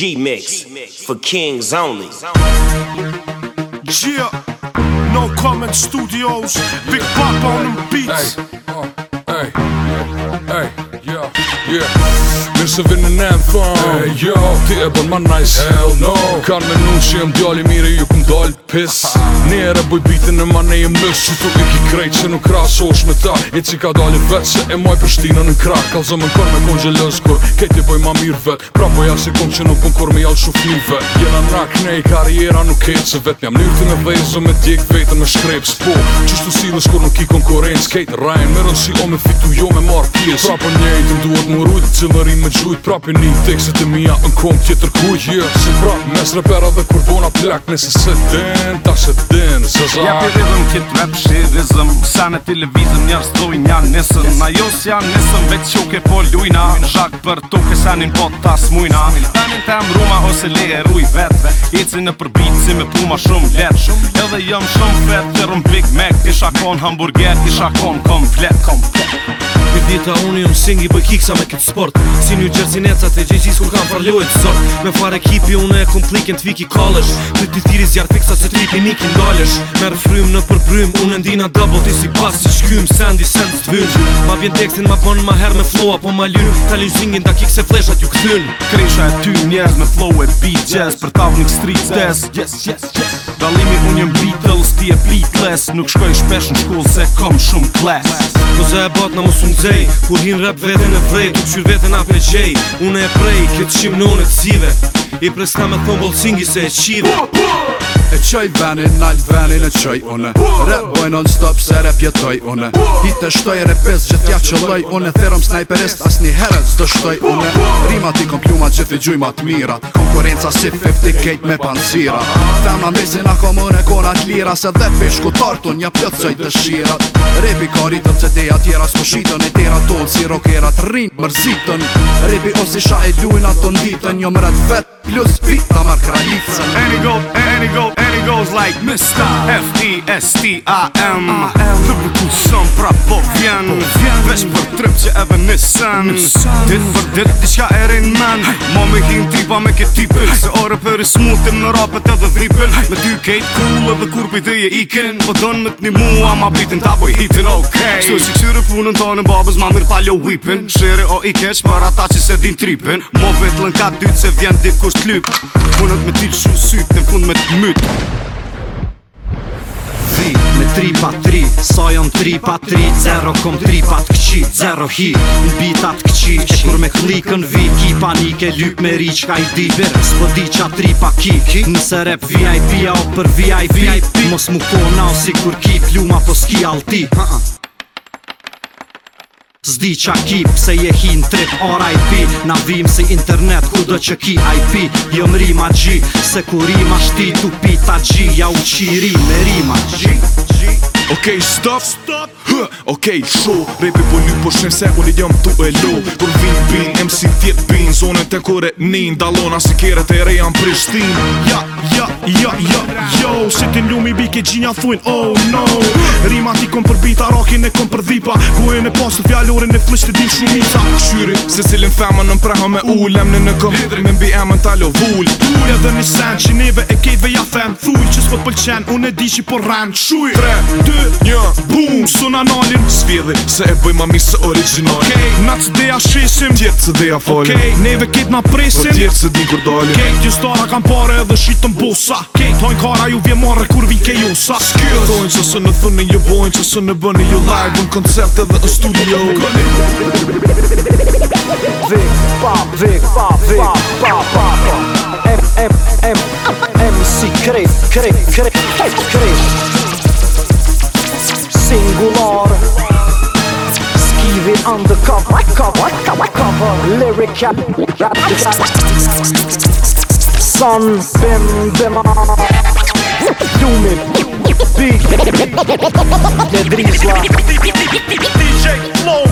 G Mix for Kings Only. Yeah, no comment studios, Big Pop on them beats. Hey, uh, hey, hey, yeah, yeah. se vinë në nëmë thonë jo, ti e bën ma nice Hell no Kanë me që jem djali mire ju këm piss Njere buj biti në mane e mësh Qëtu i ki krejt që nuk rasho është me ta E që ka dalë vetë që e moj për shtina në krak Kalzo me në kërë me kon gjelës kur Kejt i boj ma mirë vetë Pra po ja si kon që nuk kon kërë me jalë shufnive Jena në rak ne i karriera nuk kejt Se vetë njam njërti me vezë me djek vetëm me shkrep Spo qështu si dhe shkur nuk i konkurenc Kejt rajn me si me fitu jo me marë pjes Pra po njejt duhet më rujt Cilëri me gjujt pra për një të pra, mes kur plak din Ja për rizëm kit me pëshizizëm Sa në televizëm njërë stojnë janë nisën Na josë janë nësën veç që ke po lujna Në shakë për tuk e sa njën po të asë mujna tanin të emë rruma ose le e ruj vetë I në përbitë si me puma shumë letë Edhe jëmë shumë fetë të Big Mac Isha konë hamburger, Isha konë komplet Komplet Këtë dita unë jëmë singi bëj kiksa me këtë sport Si një gjersineca të gjegjis kur kam e të zort Me far ekipi unë e komplikin të viki kallësh Të të tiri zjarë fiksa se tripi niki ndalësh Merë frym në përbrym unë ndina double ti si pas Si shkym sandy sense të vynsh Ma vjen tekstin ma bënë ma herë me flow po ma lyn Ta lyn zingin ta kikse fleshat ju këthyn Kresha e ty njerëz me flow e beat jazz Për tavnik street test yes, yes, yes. Dalimi unë jëmë Beatles ti e beatless Nuk shkoj shpesh në shkull se kom shumë class Po e bat në mosu ndzej Kur hin rap vetën e vrej Tuk qyr vetën ap me gjej Une e prej, këtë qim në në të zive I presta me thonë bolësingi se e qive E qoj venin, nalj venin e qoj une Rap boj non stop se rap jetoj une Hit e shtoj e repes që tja qëlloj une Therom sniperist as një heret zdo shtoj une Rimat i kom pluma gjithi gjujmat mirat Konkurenca si 50 gate me pancira Thema mizin a komun e konat t'lira Se dhe pishku tartu një pjëtsoj të shirat Rebi ka rritëm që deja tjera s'po shitën E tjera tonë si rokerat rrinë mërzitën Rebi o si sha e duin ato në ditën Jo mërët vetë plus fi ta mar kralica And he goes, and he goes, and he goes like Mr. F-E-S-T-A-M Të buku sëm pra po, po vjen Vesh për trip që e ben nisen Dit për dit di shka e rin men Ma me hin tripa me ke tipi Se ore për i smutim në rapet edhe dripin Me dy kejt cool edhe kur për i dhe je ikin Po dën me t'ni mua ma bitin ta boj hitin Okej Kështu si qyre punën ta babës ma mirë falo whipin Shere o i keq për ata që se din tripin Mo vetlën ka dyt se vjen dikush t'lyp Punët me t'il shu syt, në fund me t'myt Me tri pa tri, sa tri pa tri Zero kom tri pa t'kqi, zero hi Në bitat kqi, që me klikën vi Ki panike, lyp me ri, qka i di vir S'po di qa tri pa ki, nëse rep VIP-a o për VIP Mos mu kona po o si kur ki, pluma po s'ki alti Zdi qa ki pse je hin 3 trip R.I.P. Na vim si internet ku do që ki I.P. Jëm jo rima G Se ku rima shti tu pi G Ja u qiri me rima G Okej okay, stop Stop Okej okay, show Rapi po ljup po shim se unë jëm tu e lo Kur vin bin MC tjet bin Zonën të kore nin Dalona si kjerët e rejan Prishtin Ja, ja, ja, ja, ja Si lumi njumi biki gjinja thuin oh no Rima ti kom për bita, rakin e kom për dhipa Kuhen e pasët, fjallorin e flisht e din shumita Qyri, se cilin femën në mpreha me ull Emni në këm, me mbi emën talo vull Tuja dhe një sen, që neve e kejtve ja fem Thuj që s'pët pëlqen, unë e di që por ren Shui, 3, 2, 1, një, boom Suna nalin, s'vjedhi, se e ma mi së original okay. Na që dheja shesim, tjetë që dheja falim okay. Neve kejt na presim, po tjetë që kur marrë kur vin ke ju Sa shkjo Dojnë që së në thunë ju bojnë që së në bëni ju live Në koncert edhe në studio Zik, pap, zik, pap, zik, pap, pap, pap M, M, M, MC Krip, Krip, Krip, Krip Singular Skivi undercover, cover, cover, cover Lyric, rap, rap, rap Son, bim, bim, ah. Human Big The DJ Flow